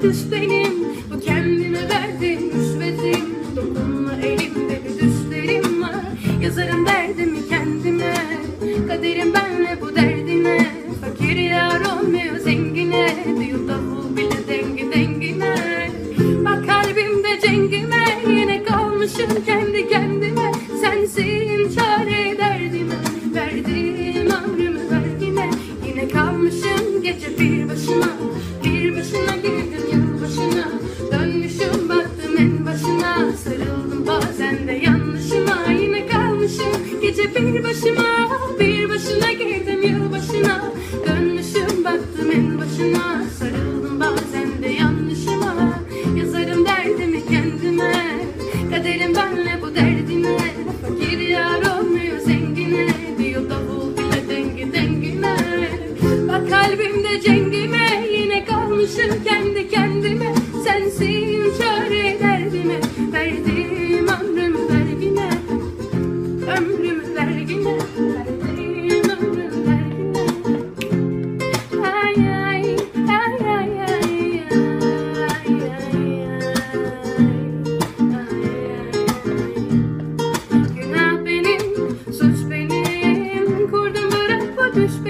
Hayat üst benim Bu kendime verdim rüşvetim Dokunma elimde bir düşlerim var. Yazarım derdimi kendime Kaderim benle bu derdine. Fakir yar olmuyor zengine Diyor davul bile dengi dengine. Bak kalbimde cengime Yine kalmışım kendi kendime. Sensin çare derdime Verdim ömrümü vergine. Yine kalmışım gece bir başıma. Gece bir başıma Bir başına girdim yıl başına Dönmüşüm baktım en başına Sarıldım bazen de yanlışıma. Yazarım derdimi kendime Kaderim benle bu derdine. Fakir yar olmuyor zengine Diyor davul bile dengi dengine. Bak kalbimde cengime Yine kalmışım kendi kendime düşme